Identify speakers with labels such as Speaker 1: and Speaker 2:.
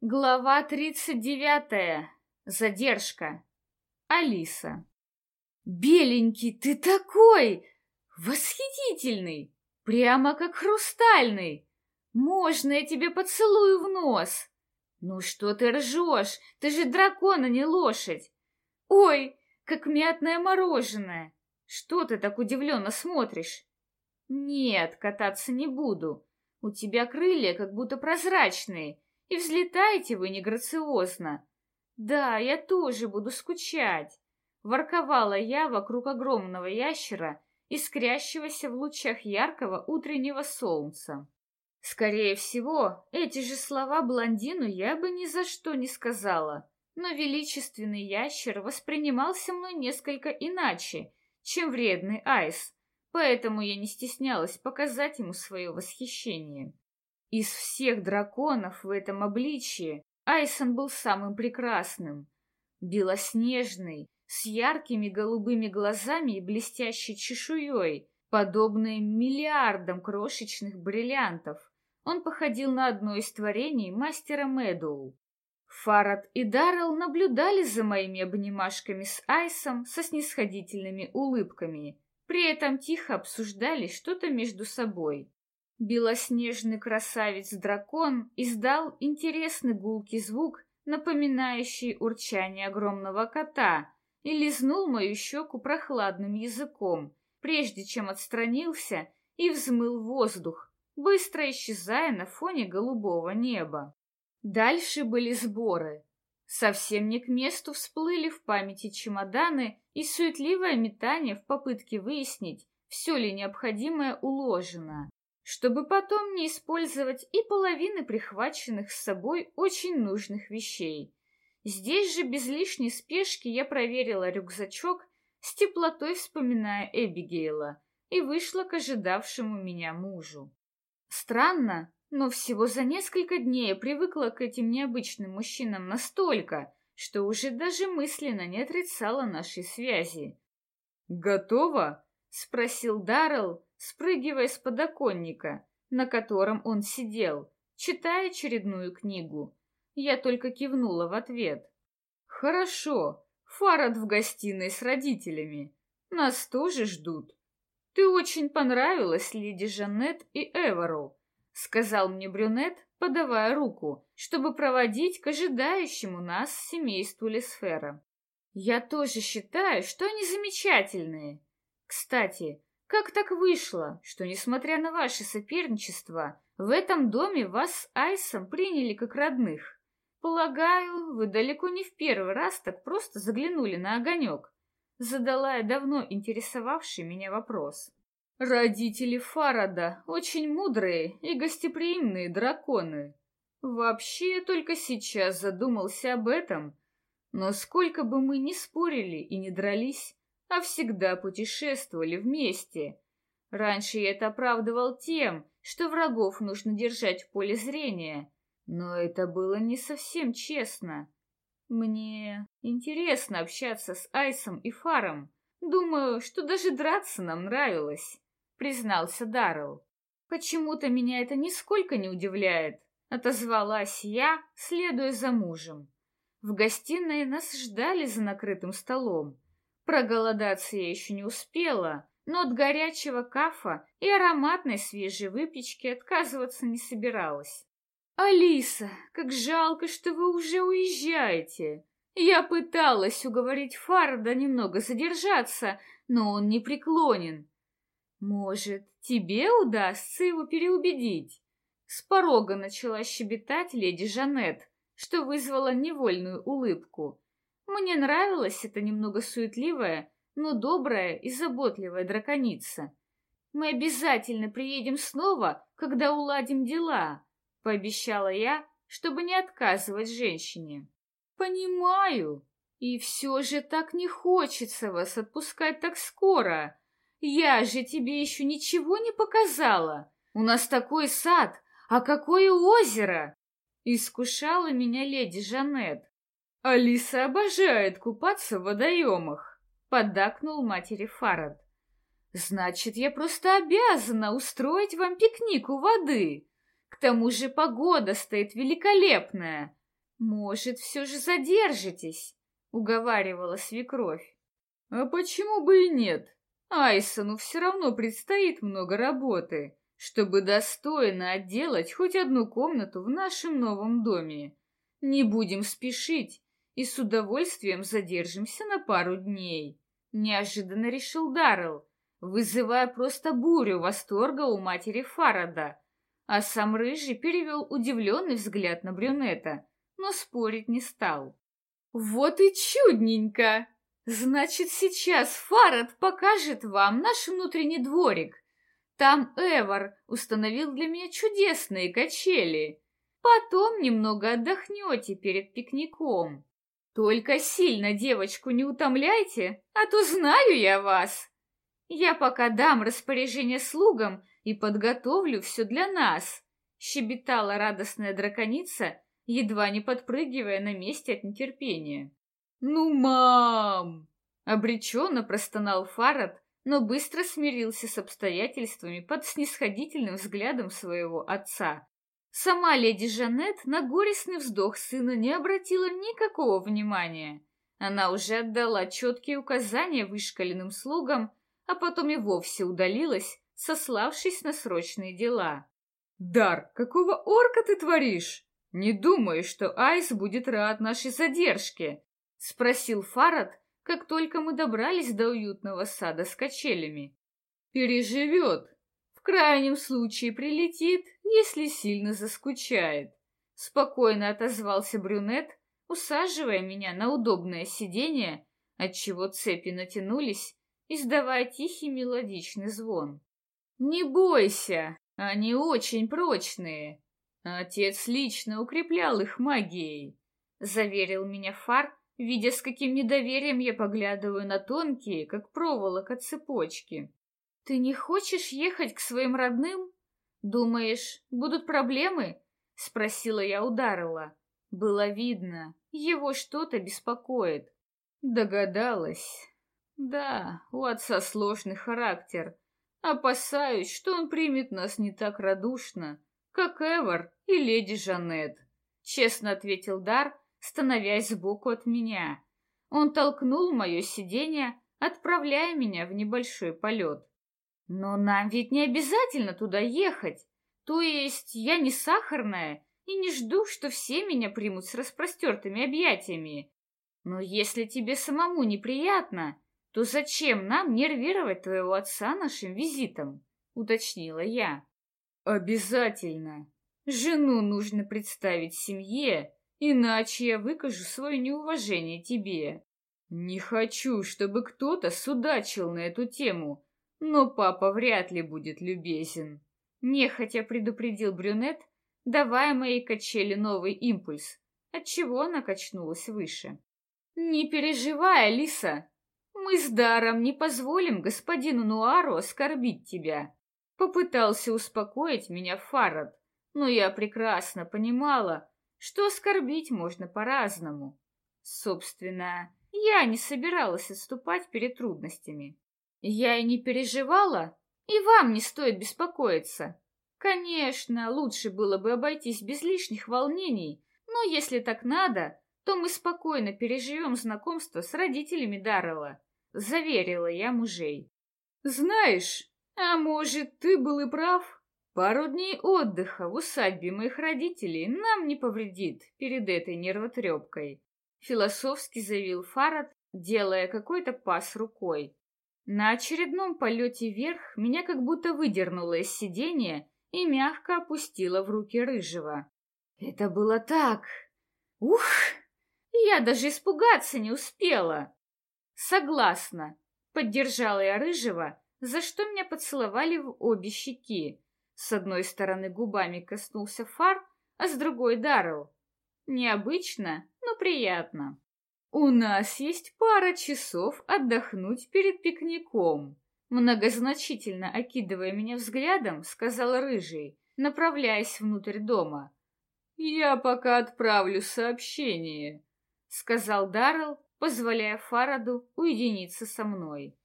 Speaker 1: Глава тридцать девятая. Задержка. Алиса. «Беленький ты такой! Восхитительный! Прямо как хрустальный! Можно я тебе поцелую в нос? Ну что ты ржешь? Ты же дракон, а не лошадь! Ой, как мятное мороженое! Что ты так удивленно смотришь? Нет, кататься не буду. У тебя крылья как будто прозрачные, и взлетаете вы неграциозно. Да, я тоже буду скучать. Ворковала я вокруг огромного ящера, искрящегося в лучах яркого утреннего солнца. Скорее всего, эти же слова блондину я бы ни за что не сказала, но величественный ящер воспринимался мной несколько иначе, чем вредный айс, поэтому я не стеснялась показать ему свое восхищение. Из всех драконов в этом обличье Айсон был самым прекрасным. Белоснежный, с яркими голубыми глазами и блестящей чешуей, подобной миллиардам крошечных бриллиантов. Он походил на одно из творений мастера Мэдоу. Фарад и Даррелл наблюдали за моими обнимашками с Айсом со снисходительными улыбками, при этом тихо обсуждали что-то между собой. Белоснежный красавец-дракон издал интересный гулкий звук, напоминающий урчание огромного кота, и лизнул мою щеку прохладным языком, прежде чем отстранился и взмыл воздух, быстро исчезая на фоне голубого неба. Дальше были сборы. Совсем не к месту всплыли в памяти чемоданы и суетливое метание в попытке выяснить, все ли необходимое уложено чтобы потом не использовать и половины прихваченных с собой очень нужных вещей. Здесь же без лишней спешки я проверила рюкзачок, с теплотой вспоминая Эбигейла, и вышла к ожидавшему меня мужу. Странно, но всего за несколько дней я привыкла к этим необычным мужчинам настолько, что уже даже мысленно не отрицала нашей связи. «Готово?» — спросил Даррелл, спрыгивая с подоконника, на котором он сидел, читая очередную книгу. Я только кивнула в ответ. «Хорошо, Фарад в гостиной с родителями. Нас тоже ждут. Ты очень понравилась леди Жанет и Эвору», — сказал мне брюнет, подавая руку, чтобы проводить к ожидающему нас семейству Лесфера. «Я тоже считаю, что они замечательные. Кстати, как так вышло, что, несмотря на ваше соперничество, в этом доме вас с Айсом приняли как родных? Полагаю, вы далеко не в первый раз так просто заглянули на огонек. Задала я давно интересовавший меня вопрос. Родители Фарада очень мудрые и гостеприимные драконы. Вообще, только сейчас задумался об этом. Но сколько бы мы ни спорили и не дрались, а всегда путешествовали вместе. Раньше я это оправдывал тем, что врагов нужно держать в поле зрения, но это было не совсем честно. Мне интересно общаться с Айсом и Фаром. Думаю, что даже драться нам нравилось, признался Даррелл. Почему-то меня это нисколько не удивляет, отозвалась я, следуя за мужем. В гостиной нас ждали за накрытым столом. Проголодаться я еще не успела, но от горячего кафа и ароматной свежей выпечки отказываться не собиралась. «Алиса, как жалко, что вы уже уезжаете!» Я пыталась уговорить Фарда немного задержаться, но он не преклонен. Может, тебе удастся его переубедить? С порога начала щебетать леди Жанет, что вызвало невольную улыбку. Мне нравилась эта немного суетливая, но добрая и заботливая драконица. Мы обязательно приедем снова, когда уладим дела, пообещала я, чтобы не отказывать женщине. Понимаю, и все же так не хочется вас отпускать так скоро. Я же тебе еще ничего не показала. У нас такой сад, а какое озеро! Искушала меня леди Жанет. Алиса обожает купаться в водоемах, поддакнул матери Фарад. Значит, я просто обязана устроить вам пикник у воды. К тому же погода стоит великолепная. Может, все же задержитесь, уговаривала свекровь.
Speaker 2: А почему бы и нет? Айсону все равно предстоит много работы, чтобы достойно отделать хоть одну комнату в нашем новом доме. Не будем спешить и с удовольствием задержимся на пару дней. Неожиданно решил Даррелл, вызывая просто бурю восторга у матери Фарада, а сам Рыжий перевел удивленный взгляд на брюнета, но спорить не стал. «Вот и чудненько! Значит, сейчас Фарад покажет вам наш внутренний дворик. Там Эвар установил для меня чудесные качели. Потом немного отдохнете перед пикником. Только сильно девочку не утомляйте, а то знаю я вас. Я пока дам распоряжение слугам и подготовлю все для нас, щебетала радостная драконица, едва не подпрыгивая на месте от нетерпения. «Ну, мам!»
Speaker 1: — обреченно простонал Фарад, но быстро смирился с обстоятельствами под снисходительным взглядом своего отца. Сама леди Жанет на горестный вздох сына не обратила никакого внимания. Она уже отдала четкие указания вышкаленным слугам, а потом и вовсе удалилась, сославшись на срочные дела.
Speaker 2: «Дар, какого орка ты творишь? Не думаю, что Айс будет рад нашей задержке», — спросил Фарад, как только мы добрались до уютного сада с качелями. «Переживет. В крайнем случае прилетит, если сильно заскучает», — спокойно отозвался брюнет, усаживая меня на удобное сиденье, отчего цепи натянулись, издавая тихий мелодичный звон. «Не бойся, они очень прочные. Отец лично укреплял их магией», — заверил меня Фар, видя, с каким недоверием я поглядываю на тонкие, как проволока, цепочки. «Ты не хочешь ехать к своим родным? Думаешь, будут проблемы?» — спросила я у Даррелла. Было видно, его что-то беспокоит. Догадалась. Да, у отца сложный характер. Опасаюсь, что он примет нас не так радушно, как Эвар и леди Жанет. Честно ответил Дар, становясь сбоку от меня. Он толкнул мое сиденье, отправляя меня в небольшой полет. Но нам ведь не обязательно туда ехать. То есть я не сахарная и не жду, что все меня примут с распростертыми объятиями. Но если тебе самому неприятно, то зачем нам нервировать твоего отца нашим визитом? Уточнила я. Обязательно. Жену нужно представить семье Иначе я выкажу свое неуважение тебе. Не хочу, чтобы кто-то судачил на эту тему, но папа вряд ли будет любезен. Нехотя предупредил брюнет, давая моей качели новый импульс, отчего она качнулась выше. «Не переживай, Алиса, мы с даром не позволим господину Нуару оскорбить тебя», попытался успокоить меня Фарад, но я прекрасно понимала, что оскорбить можно по-разному. Собственно, я не собиралась отступать перед трудностями. Я и не переживала, и вам не стоит беспокоиться. Конечно, лучше было бы обойтись без лишних волнений, но если так надо, то мы спокойно переживем знакомство с родителями Даррелла, заверила я мужей. Знаешь, а может, ты был и прав? Пару дней отдыха в усадьбе моих родителей нам не повредит перед этой нервотрепкой, философски заявил Фарад, делая какой-то пас рукой. На очередном полете вверх меня как будто выдернуло из сиденья и мягко опустило в руки рыжего. Это было так. Ух! Я даже испугаться не успела. Согласна, поддержала я рыжего, за что меня поцеловали в обе щеки. С одной стороны губами коснулся фар, а с другой Даррелл. Необычно, но приятно. «У нас есть пара часов отдохнуть перед пикником», многозначительно окидывая меня взглядом, сказал Рыжий, направляясь внутрь дома. «Я пока отправлю сообщение», — сказал Даррелл, позволяя Фараду уединиться со мной.